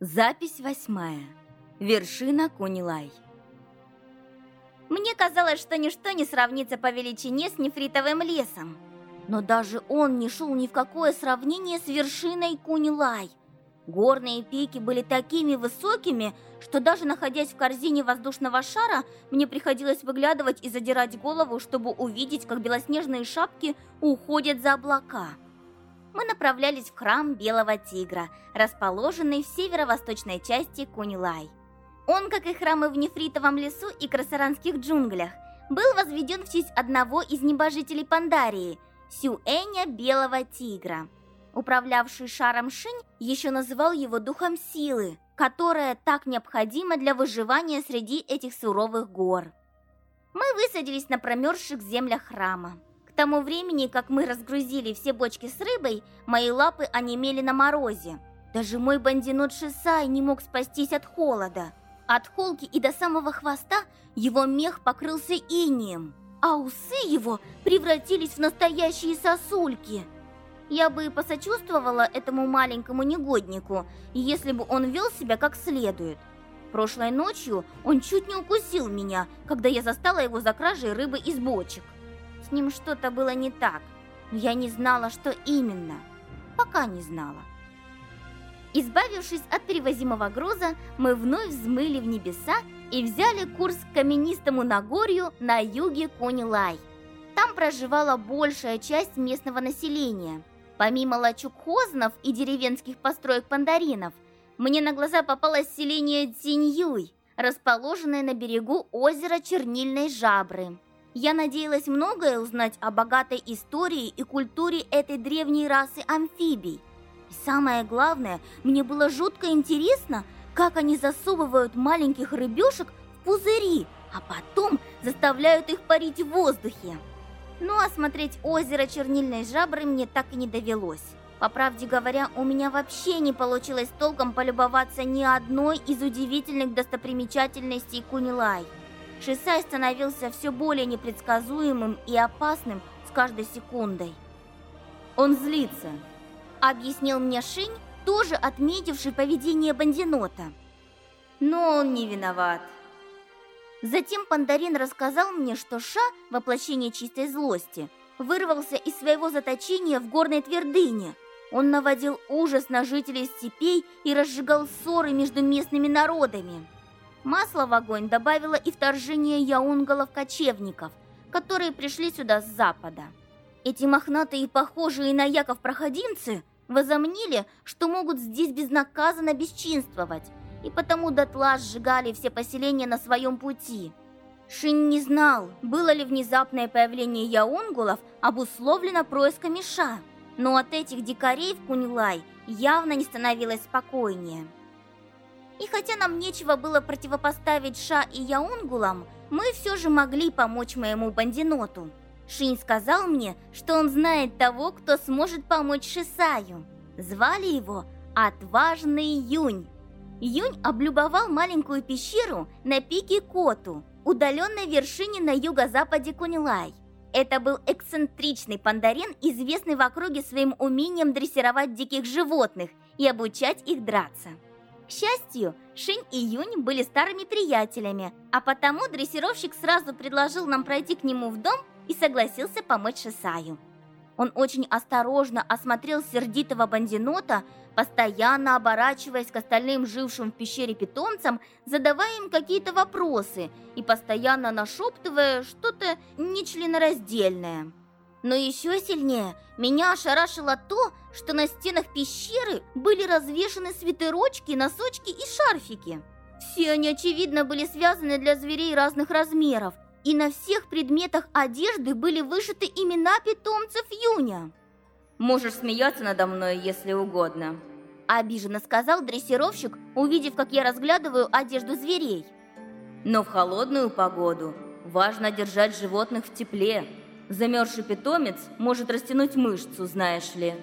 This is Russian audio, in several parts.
Запись восьмая. Вершина Кунилай. Мне казалось, что ничто не сравнится по величине с нефритовым лесом. Но даже он не шел ни в какое сравнение с вершиной Кунилай. Горные пики были такими высокими, что даже находясь в корзине воздушного шара, мне приходилось выглядывать и задирать голову, чтобы увидеть, как белоснежные шапки уходят за облака. Мы направлялись в храм Белого Тигра, расположенный в северо-восточной части Кунилай. Он, как и храмы в Нефритовом лесу и Красаранских джунглях, был возведен в честь одного из небожителей Пандарии – Сюэня Белого Тигра – Управлявший шаром Шинь еще называл его духом силы, которая так необходима для выживания среди этих суровых гор. Мы высадились на промерзших землях храма. Тому времени, как мы разгрузили все бочки с рыбой, мои лапы онемели на морозе. Даже мой бандинот Шисай не мог спастись от холода. От холки и до самого хвоста его мех покрылся инием, а усы его превратились в настоящие сосульки – я бы посочувствовала этому маленькому негоднику, если бы он вел себя как следует. Прошлой ночью он чуть не укусил меня, когда я застала его за кражей рыбы из бочек. С ним что-то было не так, но я не знала, что именно. Пока не знала. Избавившись от перевозимого груза, мы вновь взмыли в небеса и взяли курс к каменистому Нагорью на юге Кунилай. Там проживала большая часть местного населения – Помимо лачуг-хознов и деревенских построек пандаринов, мне на глаза попалось селение Циньюй, расположенное на берегу озера Чернильной Жабры. Я надеялась многое узнать о богатой истории и культуре этой древней расы амфибий. И самое главное, мне было жутко интересно, как они засовывают маленьких рыбешек в пузыри, а потом заставляют их парить в воздухе. Ну а смотреть озеро чернильной жабры мне так и не довелось. По правде говоря, у меня вообще не получилось толком полюбоваться ни одной из удивительных достопримечательностей Кунилай. Шисай становился все более непредсказуемым и опасным с каждой секундой. «Он злится», — объяснил мне Шинь, тоже отметивший поведение бандинота. «Но он не виноват», Затем Пандарин рассказал мне, что Ша, воплощение чистой злости, вырвался из своего заточения в горной твердыне. Он наводил ужас на жителей степей и разжигал ссоры между местными народами. Масло в огонь добавило и вторжение яунголов-кочевников, которые пришли сюда с запада. Эти мохнатые и похожие на яков проходимцы возомнили, что могут здесь безнаказанно бесчинствовать, и потому дотла сжигали все поселения на своем пути. Шин не знал, было ли внезапное появление яунгулов обусловлено происками Ша, но от этих дикарей в Кунилай явно не становилось спокойнее. И хотя нам нечего было противопоставить Ша и Яунгулам, мы все же могли помочь моему бандиноту. Шинь сказал мне, что он знает того, кто сможет помочь Шисаю. Звали его Отважный Юнь. Юнь облюбовал маленькую пещеру на пике Коту, удаленной вершине на юго-западе Кунилай. Это был эксцентричный пандарин, известный в округе своим умением дрессировать диких животных и обучать их драться. К счастью, Шинь и Юнь были старыми приятелями, а потому дрессировщик сразу предложил нам пройти к нему в дом и согласился помочь Шисаю. Он очень осторожно осмотрел сердитого бандинота, постоянно оборачиваясь к остальным жившим в пещере питомцам, задавая им какие-то вопросы и постоянно нашептывая что-то нечленораздельное. Но еще сильнее меня ошарашило то, что на стенах пещеры были развешаны свитерочки, носочки и шарфики. Все они, очевидно, были связаны для зверей разных размеров – и на всех предметах одежды были вышиты имена питомцев Юня. «Можешь смеяться надо мной, если угодно», – обиженно сказал дрессировщик, увидев, как я разглядываю одежду зверей. «Но в холодную погоду важно держать животных в тепле. Замерзший питомец может растянуть мышцу, знаешь ли».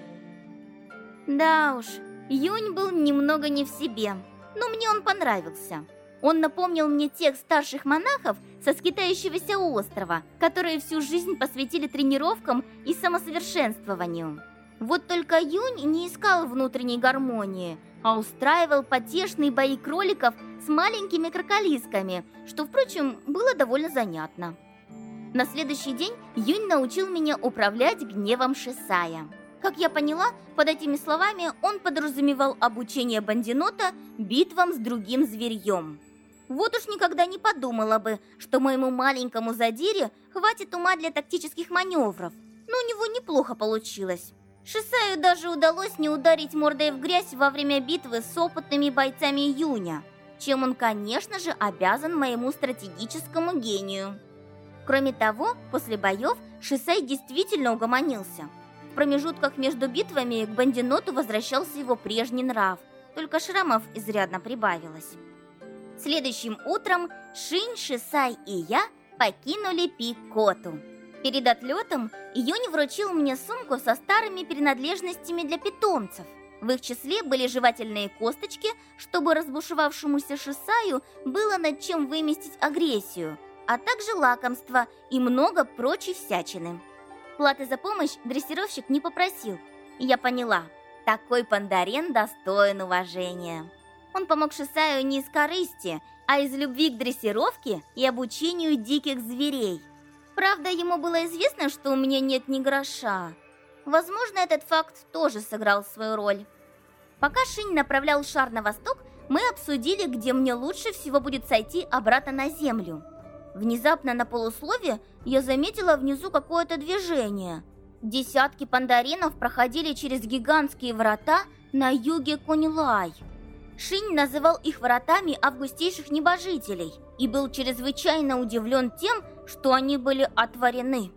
Да уж, Юнь был немного не в себе, но мне он понравился. Он напомнил мне тех старших монахов со скитающегося острова, которые всю жизнь посвятили тренировкам и самосовершенствованию. Вот только Юнь не искал внутренней гармонии, а устраивал потешные бои кроликов с маленькими кроколисками, что, впрочем, было довольно занятно. На следующий день Юнь научил меня управлять гневом Шисая. Как я поняла, под этими словами он подразумевал обучение бандинота битвам с другим зверьем. Вот уж никогда не подумала бы, что моему маленькому задире хватит ума для тактических маневров. Но у него неплохо получилось. Шисаю даже удалось не ударить мордой в грязь во время битвы с опытными бойцами Юня, чем он, конечно же, обязан моему стратегическому гению. Кроме того, после боев Шисай действительно угомонился. В промежутках между битвами к бандиноту возвращался его прежний нрав, только шрамов изрядно прибавилось. Следующим утром Шинь, Шисай и я покинули Пикоту. Перед отлетом Юнь вручил мне сумку со старыми принадлежностями для питомцев. В их числе были жевательные косточки, чтобы разбушевавшемуся Шисаю было над чем выместить агрессию, а также лакомства и много прочей всячины. Платы за помощь дрессировщик не попросил. Я поняла, такой пандарен достоин уважения. Он помог Шисаю не из корысти, а из любви к дрессировке и обучению диких зверей. Правда, ему было известно, что у меня нет ни гроша. Возможно, этот факт тоже сыграл свою роль. Пока Шинь направлял шар на восток, мы обсудили, где мне лучше всего будет сойти обратно на землю. Внезапно на полуслове я заметила внизу какое-то движение. Десятки пандаринов проходили через гигантские врата на юге Кунилай. Шинь называл их вратами августейших небожителей и был чрезвычайно удивлен тем, что они были отворены.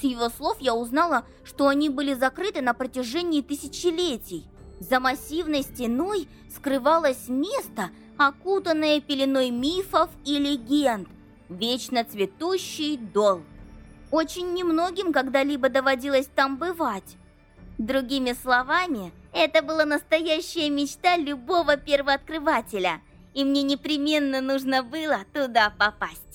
С его слов я узнала, что они были закрыты на протяжении тысячелетий. За массивной стеной скрывалось место, окутанное пеленой мифов и легенд, вечно цветущий дол. Очень немногим когда-либо доводилось там бывать. Другими словами, это была настоящая мечта любого первооткрывателя, и мне непременно нужно было туда попасть.